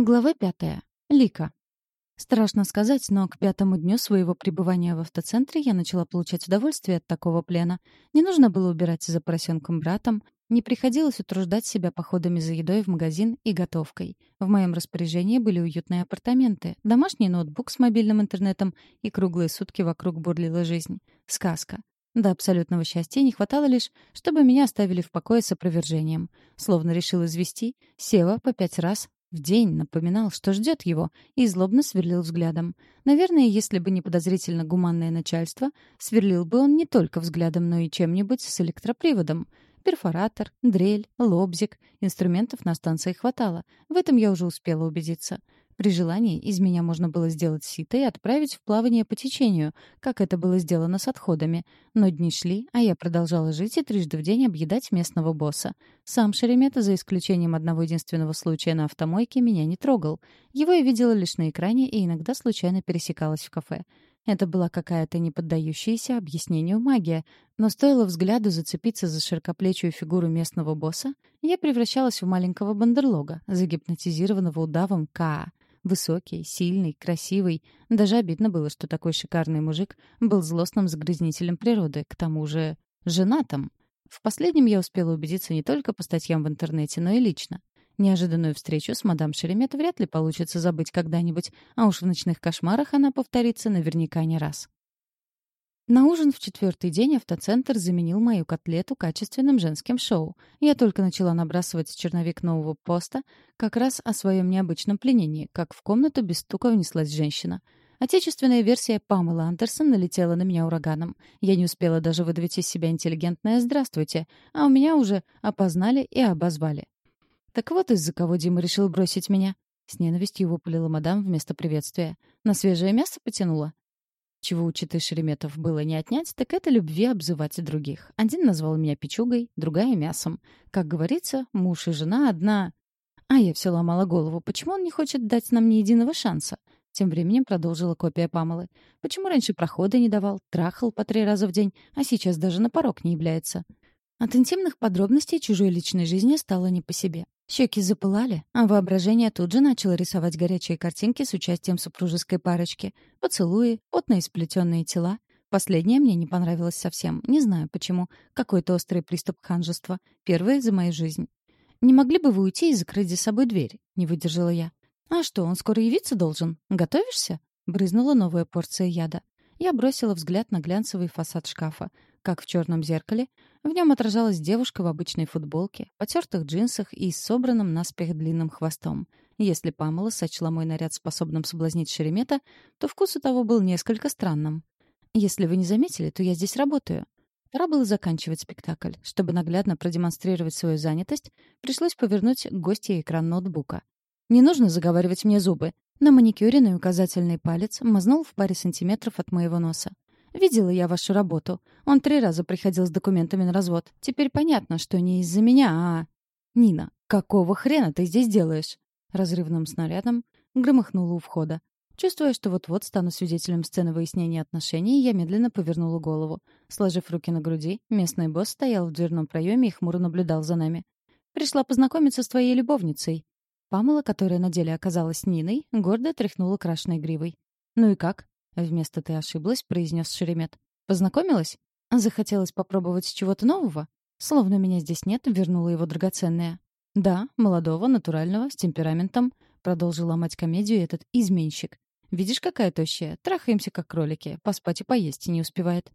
Глава пятая. Лика. Страшно сказать, но к пятому дню своего пребывания в автоцентре я начала получать удовольствие от такого плена. Не нужно было убирать за поросенком братом, не приходилось утруждать себя походами за едой в магазин и готовкой. В моем распоряжении были уютные апартаменты, домашний ноутбук с мобильным интернетом и круглые сутки вокруг бурлила жизнь. Сказка. До абсолютного счастья не хватало лишь, чтобы меня оставили в покое с опровержением. Словно решил извести, Сева по пять раз в день напоминал, что ждет его, и злобно сверлил взглядом. Наверное, если бы не подозрительно гуманное начальство, сверлил бы он не только взглядом, но и чем-нибудь с электроприводом. Перфоратор, дрель, лобзик. Инструментов на станции хватало. В этом я уже успела убедиться. При желании из меня можно было сделать сито и отправить в плавание по течению, как это было сделано с отходами. Но дни шли, а я продолжала жить и трижды в день объедать местного босса. Сам Шеремета, за исключением одного единственного случая на автомойке, меня не трогал. Его я видела лишь на экране и иногда случайно пересекалась в кафе. Это была какая-то неподдающаяся объяснению магия, но стоило взгляду зацепиться за широкоплечую фигуру местного босса, я превращалась в маленького бандерлога, загипнотизированного удавом Каа. Высокий, сильный, красивый. Даже обидно было, что такой шикарный мужик был злостным загрязнителем природы, к тому же женатым. В последнем я успела убедиться не только по статьям в интернете, но и лично. Неожиданную встречу с мадам Шеремет вряд ли получится забыть когда-нибудь, а уж в ночных кошмарах она повторится наверняка не раз. На ужин в четвертый день автоцентр заменил мою котлету качественным женским шоу. Я только начала набрасывать черновик нового поста как раз о своем необычном пленении, как в комнату без стука внеслась женщина. Отечественная версия Памела Андерсон налетела на меня ураганом. Я не успела даже выдавить из себя интеллигентное «здравствуйте», а у меня уже опознали и обозвали. Так вот из-за кого Дима решил бросить меня. С ненавистью выпалила мадам вместо приветствия. На свежее мясо потянула. Чего у Читы Шереметов было не отнять, так это любви обзывать других. Один назвал меня печугой, другая — мясом. Как говорится, муж и жена одна... А я все ломала голову, почему он не хочет дать нам ни единого шанса? Тем временем продолжила копия Памелы. Почему раньше прохода не давал, трахал по три раза в день, а сейчас даже на порог не является? От интимных подробностей чужой личной жизни стало не по себе. Щеки запылали, а воображение тут же начало рисовать горячие картинки с участием супружеской парочки. Поцелуи, потные сплетенные тела. Последнее мне не понравилось совсем. Не знаю почему. Какой-то острый приступ ханжества. Первый за мою жизнь. «Не могли бы вы уйти и закрыть за собой дверь?» — не выдержала я. «А что, он скоро явиться должен? Готовишься?» — брызнула новая порция яда. Я бросила взгляд на глянцевый фасад шкафа. Как в черном зеркале, в нем отражалась девушка в обычной футболке, потертых джинсах и с собранным наспех длинным хвостом. Если Памела сочла мой наряд способным соблазнить Шеремета, то вкус у того был несколько странным. Если вы не заметили, то я здесь работаю. Пора было заканчивать спектакль. Чтобы наглядно продемонстрировать свою занятость, пришлось повернуть к гостье экран ноутбука. Не нужно заговаривать мне зубы. На маникюре на указательный палец мазнул в паре сантиметров от моего носа. «Видела я вашу работу. Он три раза приходил с документами на развод. Теперь понятно, что не из-за меня, а...» «Нина, какого хрена ты здесь делаешь?» Разрывным снарядом громыхнула у входа. Чувствуя, что вот-вот стану свидетелем сцены выяснения отношений, я медленно повернула голову. Сложив руки на груди, местный босс стоял в дверном проеме и хмуро наблюдал за нами. «Пришла познакомиться с твоей любовницей». Памела, которая на деле оказалась Ниной, гордо тряхнула крашеной гривой. «Ну и как?» Вместо «ты ошиблась», — произнес Шеремет. «Познакомилась? Захотелось попробовать чего-то нового? Словно меня здесь нет, вернула его драгоценное. Да, молодого, натурального, с темпераментом. Продолжил ломать комедию этот изменщик. Видишь, какая тощая? Трахаемся, как кролики. Поспать и поесть не успевает.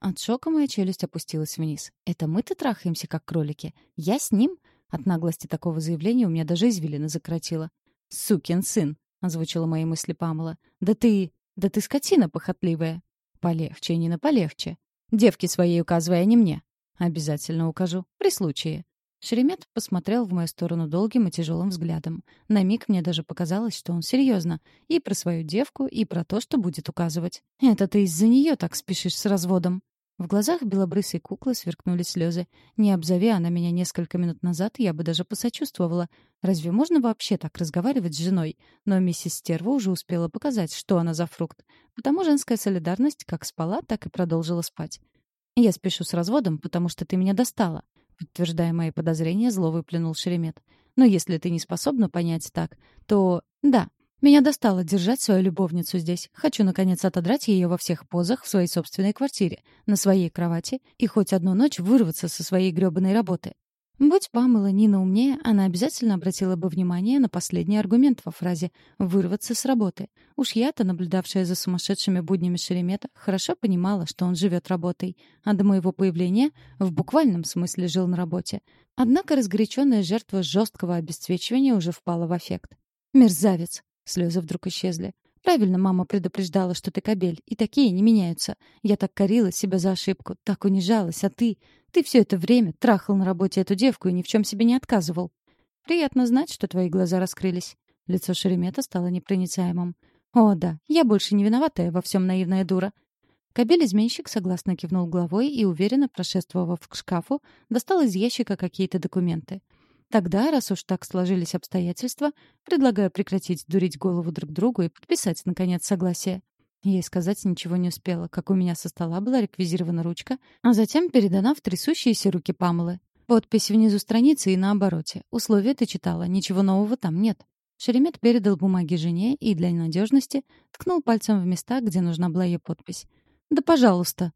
От шока моя челюсть опустилась вниз. Это мы-то трахаемся, как кролики? Я с ним? От наглости такого заявления у меня даже извилина закоротила. «Сукин сын!» — озвучила мои мысли Памела. «Да ты...» «Да ты скотина похотливая». «Полегче, Нина, полегче. Девки своей указывай, а не мне». «Обязательно укажу. При случае». Шеремет посмотрел в мою сторону долгим и тяжелым взглядом. На миг мне даже показалось, что он серьезно. И про свою девку, и про то, что будет указывать. «Это ты из-за нее так спешишь с разводом?» В глазах белобрысой куклы сверкнули слезы. Не обзови она меня несколько минут назад, я бы даже посочувствовала. Разве можно вообще так разговаривать с женой? Но миссис Стерва уже успела показать, что она за фрукт. Потому женская солидарность как спала, так и продолжила спать. «Я спешу с разводом, потому что ты меня достала», Подтверждая мои подозрения, зло выплюнул Шеремет. Но если ты не способна понять так, то да, меня достало держать свою любовницу здесь. Хочу, наконец, отодрать ее во всех позах в своей собственной квартире, на своей кровати и хоть одну ночь вырваться со своей грёбаной работы. Будь Памела Нина умнее, она обязательно обратила бы внимание на последний аргумент во фразе «вырваться с работы». Уж я-то, наблюдавшая за сумасшедшими буднями Шеремета, хорошо понимала, что он живет работой, а до моего появления в буквальном смысле жил на работе. Однако разгоряченная жертва жесткого обесцвечивания уже впала в эффект. «Мерзавец!» Слезы вдруг исчезли. Правильно мама предупреждала, что ты кобель, и такие не меняются. Я так корила себя за ошибку, так унижалась, а ты... Ты все это время трахал на работе эту девку и ни в чем себе не отказывал. Приятно знать, что твои глаза раскрылись. Лицо Шеремета стало непроницаемым. О, да, я больше не виноватая во всем наивная дура. Кобель-изменщик согласно кивнул головой и, уверенно прошествовав к шкафу, достал из ящика какие-то документы. Тогда, раз уж так сложились обстоятельства, предлагаю прекратить дурить голову друг другу и подписать, наконец, согласие. Я сказать ничего не успела, как у меня со стола была реквизирована ручка, а затем передана в трясущиеся руки Памелы. Подпись внизу страницы и на обороте. Условия ты читала, ничего нового там нет. Шеремет передал бумаги жене и для надежности ткнул пальцем в места, где нужна была ее подпись. «Да пожалуйста»,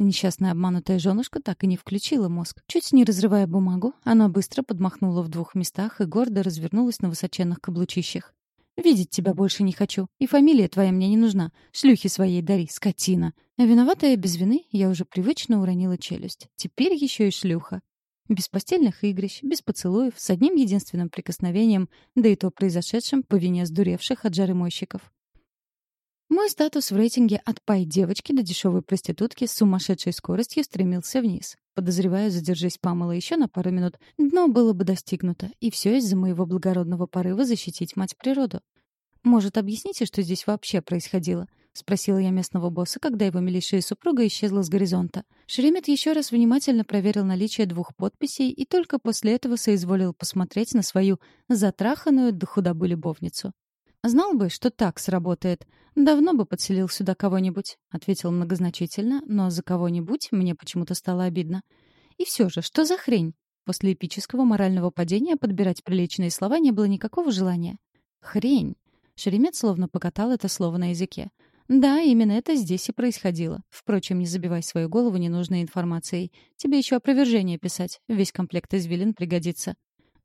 Несчастная обманутая женушка так и не включила мозг. Чуть не разрывая бумагу, она быстро подмахнула в двух местах и гордо развернулась на высоченных каблучищах. «Видеть тебя больше не хочу, и фамилия твоя мне не нужна. Шлюхи своей дари, скотина». Виноватая без вины, я уже привычно уронила челюсть. Теперь еще и шлюха. Без постельных игрищ, без поцелуев, с одним единственным прикосновением, да и то произошедшим по вине сдуревших от жары мойщиков. Мой статус в рейтинге от пай-девочки до дешевой проститутки с сумасшедшей скоростью стремился вниз. Подозреваю, задержись Памела еще на пару минут, дно было бы достигнуто, и все из-за моего благородного порыва защитить мать природу. «Может, объясните, что здесь вообще происходило?» — спросила я местного босса, когда его милейшая супруга исчезла с горизонта. Шеремет еще раз внимательно проверил наличие двух подписей и только после этого соизволил посмотреть на свою затраханную до худобы любовницу. «Знал бы, что так сработает. Давно бы подселил сюда кого-нибудь», — ответил многозначительно, но за кого-нибудь мне почему-то стало обидно. «И все же, что за хрень?» После эпического морального падения подбирать приличные слова не было никакого желания. «Хрень». Шеремет словно покатал это слово на языке. Да, именно это здесь и происходило. Впрочем, не забивай свою голову ненужной информацией. Тебе еще опровержение писать. Весь комплект извилин пригодится.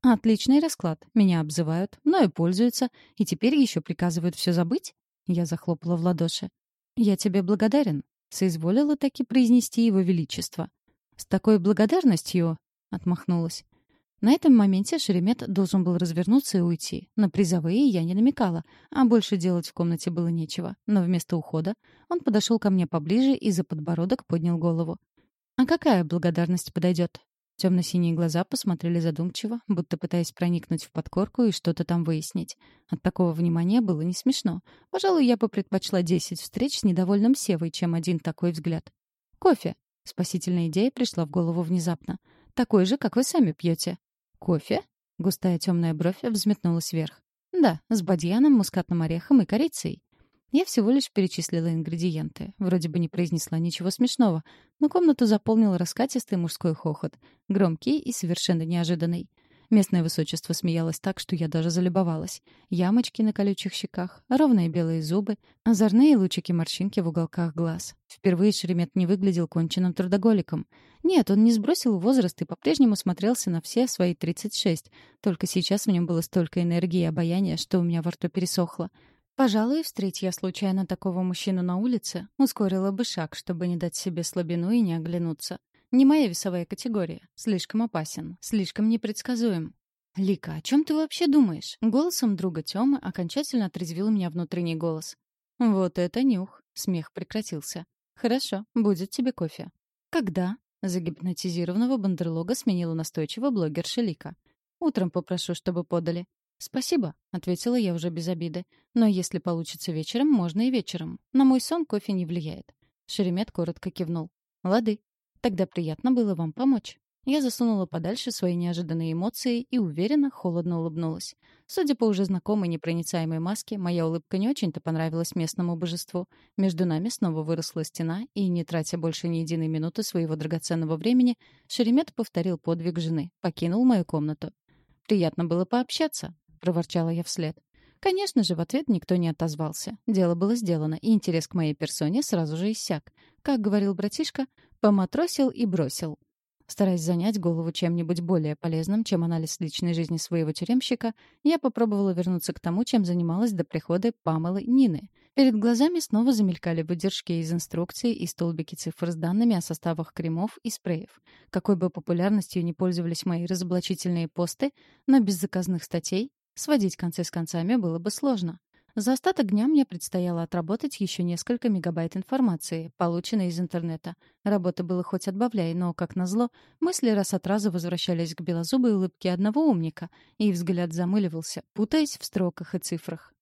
Отличный расклад. Меня обзывают, но и пользуются, и теперь еще приказывают все забыть? Я захлопала в ладоши. Я тебе благодарен, соизволила таки произнести его величество. С такой благодарностью, отмахнулась. На этом моменте Шеремет должен был развернуться и уйти. На призовые я не намекала, а больше делать в комнате было нечего. Но вместо ухода он подошел ко мне поближе и за подбородок поднял голову. «А какая благодарность подойдет? Темно-синие глаза посмотрели задумчиво, будто пытаясь проникнуть в подкорку и что-то там выяснить. От такого внимания было не смешно. Пожалуй, я бы предпочла десять встреч с недовольным Севой, чем один такой взгляд. «Кофе!» — спасительная идея пришла в голову внезапно. «Такой же, как вы сами пьете». «Кофе?» — густая темная бровь взметнулась вверх. «Да, с бадьяном, мускатным орехом и корицей». Я всего лишь перечислила ингредиенты. Вроде бы не произнесла ничего смешного, но комнату заполнил раскатистый мужской хохот, громкий и совершенно неожиданный. Местное высочество смеялось так, что я даже залюбовалась. Ямочки на колючих щеках, ровные белые зубы, озорные лучики-морщинки в уголках глаз. Впервые Шеремет не выглядел конченным трудоголиком. Нет, он не сбросил возраст и по-прежнему смотрелся на все свои 36. Только сейчас в нем было столько энергии и обаяния, что у меня во рту пересохло. Пожалуй, встреть я случайно такого мужчину на улице, ускорила бы шаг, чтобы не дать себе слабину и не оглянуться. Не моя весовая категория. Слишком опасен, слишком непредсказуем. «Лика, о чем ты вообще думаешь?» Голосом друга Тёмы окончательно отрезвил меня внутренний голос. «Вот это нюх!» Смех прекратился. «Хорошо, будет тебе кофе». «Когда?» Загипнотизированного бандерлога сменила настойчиво блогерша Лика. «Утром попрошу, чтобы подали. «Спасибо», — ответила я уже без обиды. «Но если получится вечером, можно и вечером. На мой сон кофе не влияет». Шеремет коротко кивнул. «Лады. Тогда приятно было вам помочь». Я засунула подальше свои неожиданные эмоции и уверенно, холодно улыбнулась. Судя по уже знакомой непроницаемой маске, моя улыбка не очень-то понравилась местному божеству. Между нами снова выросла стена, и, не тратя больше ни единой минуты своего драгоценного времени, Шеремет повторил подвиг жены, покинул мою комнату. Приятно было пообщаться», — проворчала я вслед. Конечно же, в ответ никто не отозвался. Дело было сделано, и интерес к моей персоне сразу же иссяк. Как говорил братишка, поматросил и бросил. Стараясь занять голову чем-нибудь более полезным, чем анализ личной жизни своего тюремщика, я попробовала вернуться к тому, чем занималась до прихода Памелы Нины. Перед глазами снова замелькали выдержки из инструкций и столбики цифр с данными о составах кремов и спреев. Какой бы популярностью ни пользовались мои разоблачительные посты, но без заказных статей сводить концы с концами было бы сложно. За остаток дня мне предстояло отработать еще несколько мегабайт информации, полученной из интернета. Работа была хоть отбавляй, но, как назло, мысли раз от раза возвращались к белозубой улыбке одного умника, и взгляд замыливался, путаясь в строках и цифрах.